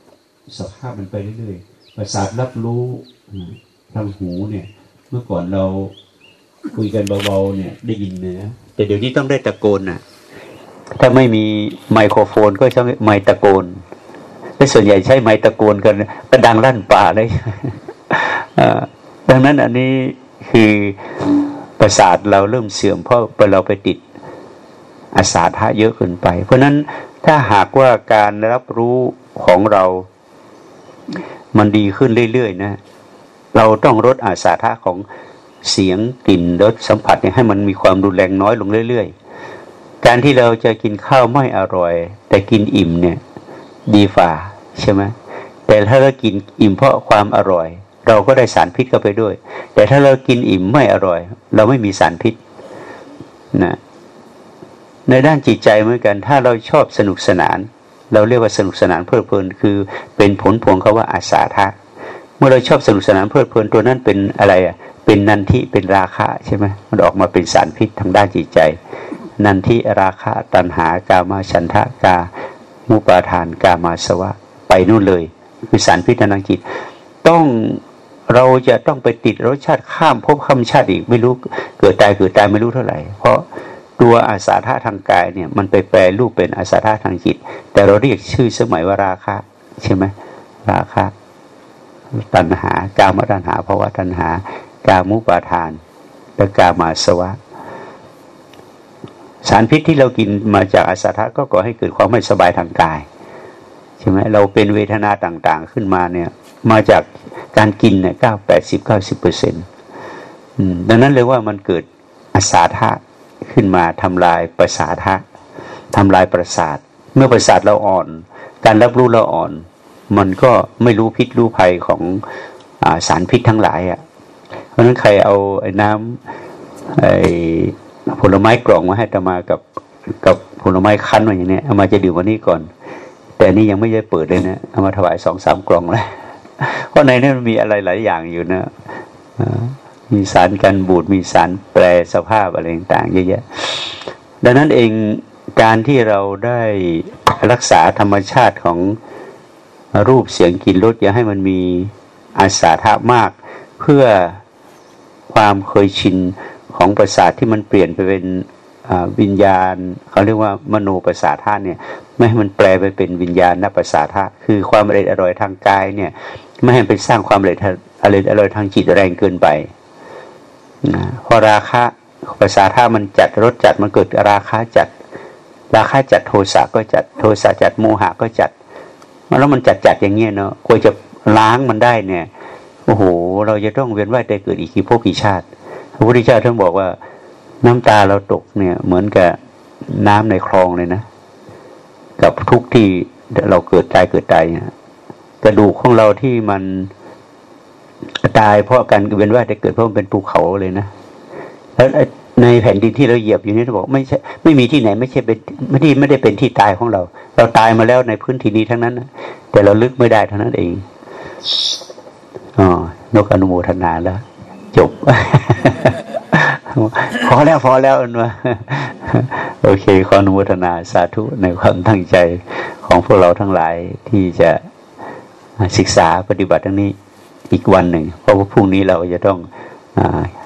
สภาพมันไปเรื่อยๆประสาทรับรู้ทางหูเนี่ย เมื่อก่อนเราคุยกันเบาๆเนี่ย ได้ยินเนื้อแต่เดี๋ยวนี้ต้องได้ตะโกนน่ะ ถ้าไม่มีไมโครโฟนก็ใช้ไมตะโกนและส่วนใหญ่ใช้ไม้ตะโกนกันก็ดังลั่นป่าเลยดังนั้นอันนี้คือ ประสาทเราเริ่มเสื่อมเพราะเราไปติดอาสาทะเยอะเกินไป เพราะนั้นถ้าหากว่าการรับรู้ของเรา มันดีขึ้นเรื่อยๆนะ เราต้องลดอาสาทะของเสียงกลิ่นรสสัมผัสเนี่ยให้มันมีความรุนแรงน้อยลงเรื่อยๆ การที่เราจะกินข้าวไม่อร่อย แต่กินอิ่มเนี่ย ดีฝ่าใช่ไหมแต่ถ้าเรากินอิ่มเพราะความอร่อย เราก็ได้สารพิษเข้าไปด้วย แต่ถ้าเรากินอิ่มไม่อร่อย เราไม่มีสารพิษนะในด้านจิตใจเหมือนกัน ถ้าเราชอบสนุกสนาน เราเรียกว่าสนุกสนานเพลิดเพลิน คือเป็นผลพวงเขาว่าอาสาทะเมื่อเราชอบสนุกสนานเพลิดเพลินตัวนั้นเป็นอะไรอะเป็นนันทิเป็นราคะใช่ไหมมันออกมาเป็นสารพิษทางด้านจิตใจ นันทิราคะตัณหากามาฉันทะกามุปาทานกามาสวะ ไปนู่นเลย คือสารพิษทางจิต ต้อง เราจะต้องไปติดรสชาติข้ามภพข้ามชาติอีกไม่รู้เกิดตายเกิดตายไม่รู้เท่าไหร่ เพราะตัวอาสาธาทางกายเนี่ยมันไปแปลรูปเป็นอาสาธาทางจิต แต่เราเรียกชื่อสมัยว่าราคะใช่ไหมราคะตัณหากามตัณหาภาวะตัณหา กามุปาทานและกามาสวะ สารพิษที่เรากินมาจากอาสาทะก็ก่อให้เกิดความไม่สบายทางกาย ใช่ไหมเราเป็นเวทนาต่างๆขึ้นมาเนี่ย มาจากการกินเนี่ยเก้าแปดสิบเก้าสิบเปอร์เซ็นต์ดังนั้นเลยว่ามันเกิดอาสาทะขึ้นมาทำลายประสาทะทำลายประสาท เมื่อประสาทเราอ่อน การรับรู้เราอ่อน มันก็ไม่รู้พิษรู้ภัยของอสารพิษทั้งหลายอะ่ะ เพราะฉะนั้นใครเอาไอ้น้ำไอ้ผลไม้กล่องมาให้ตมากับกับผลไม้คั้นมาอย่างนี้เอามาจะดื่มวันนี้ก่อน แต่นี่ยังไม่ได้เปิดเลยนะเอามาถวายสองสามกล่องเลยเพราะในนี้มันมีอะไรหลายอย่างอยู่นะมีสารกันบูดมีสารแปรสภาพอะไรต่างๆเยอะแยะดังนั้นเองการที่เราได้รักษาธรรมชาติของรูปเสียงกลิ่นรสอย่าให้มันมีอาสาทะมาก เพื่อความเคยชินของประสาทที่มันเปลี่ยนไปเป็น วิญญาณเขาเรียกว่ามโนประสาทธาตุเนี่ยไม่ให้มันแปลไปเป็นวิญญาณนประสาทธาตุคือความอร่อยอร่อยทางกายเนี่ยไม่ให้ไปสร้างความอร่อยอร่อยอร่อยทางจิตแรงเกินไปนะเพราะราคะประสาทธาตุมันจัดรสจัดมันเกิดราคะจัด ราคะจัดโทสะก็จัดโทสะจัดโมหะก็จัดแล้วมันจัดจัดอย่างเงี้ยเนาะกว่าจะล้างมันได้เนี่ยโอ้โห เราจะต้องเวียนว่ายแต่เกิดอีกกี่ภพกี่ชาติพระพุทธเจ้าท่านบอกว่า น้ำตาเราตกเนี่ย เหมือนกับน้ำในคลองเลยนะ กับทุกที่เราเกิดตายเกิดตายเนี่ยกระดูกของเราที่มันตายเพราะการเวียนว่ายแต่เกิดเพราะมันเป็นภูเขาเลยนะแล้วในแผ่นดินที่เราเหยียบอยู่นี่เขาบอกไม่ใช่ไม่มีที่ไหน ไม่ใช่เป็นไม่ที่ไม่ได้เป็นที่ตายของเรา เราตายมาแล้วในพื้นที่นี้ทั้งนั้นนะแต่เราลึกไม่ได้เท่านั้นเองอ๋อนกอนุโมทนาแล้ว จบ พอแล้วพอแล้วอนว่าโอเค ขออนุโมทนาสาธุในความตั้งใจของพวกเราทั้งหลายที่จะศึกษาปฏิบัติทั้งนี้อีกวันหนึ่ง เพราะว่าพรุ่งนี้เราจะต้องอ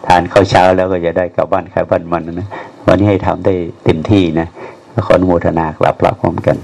ทานข้าวเช้าแล้วก็จะได้กลับบ้านใครบ้านมันนะวันนี้ให้ทำได้เต็มที่นะขออนุโมทนากลับพระพร้อมกัน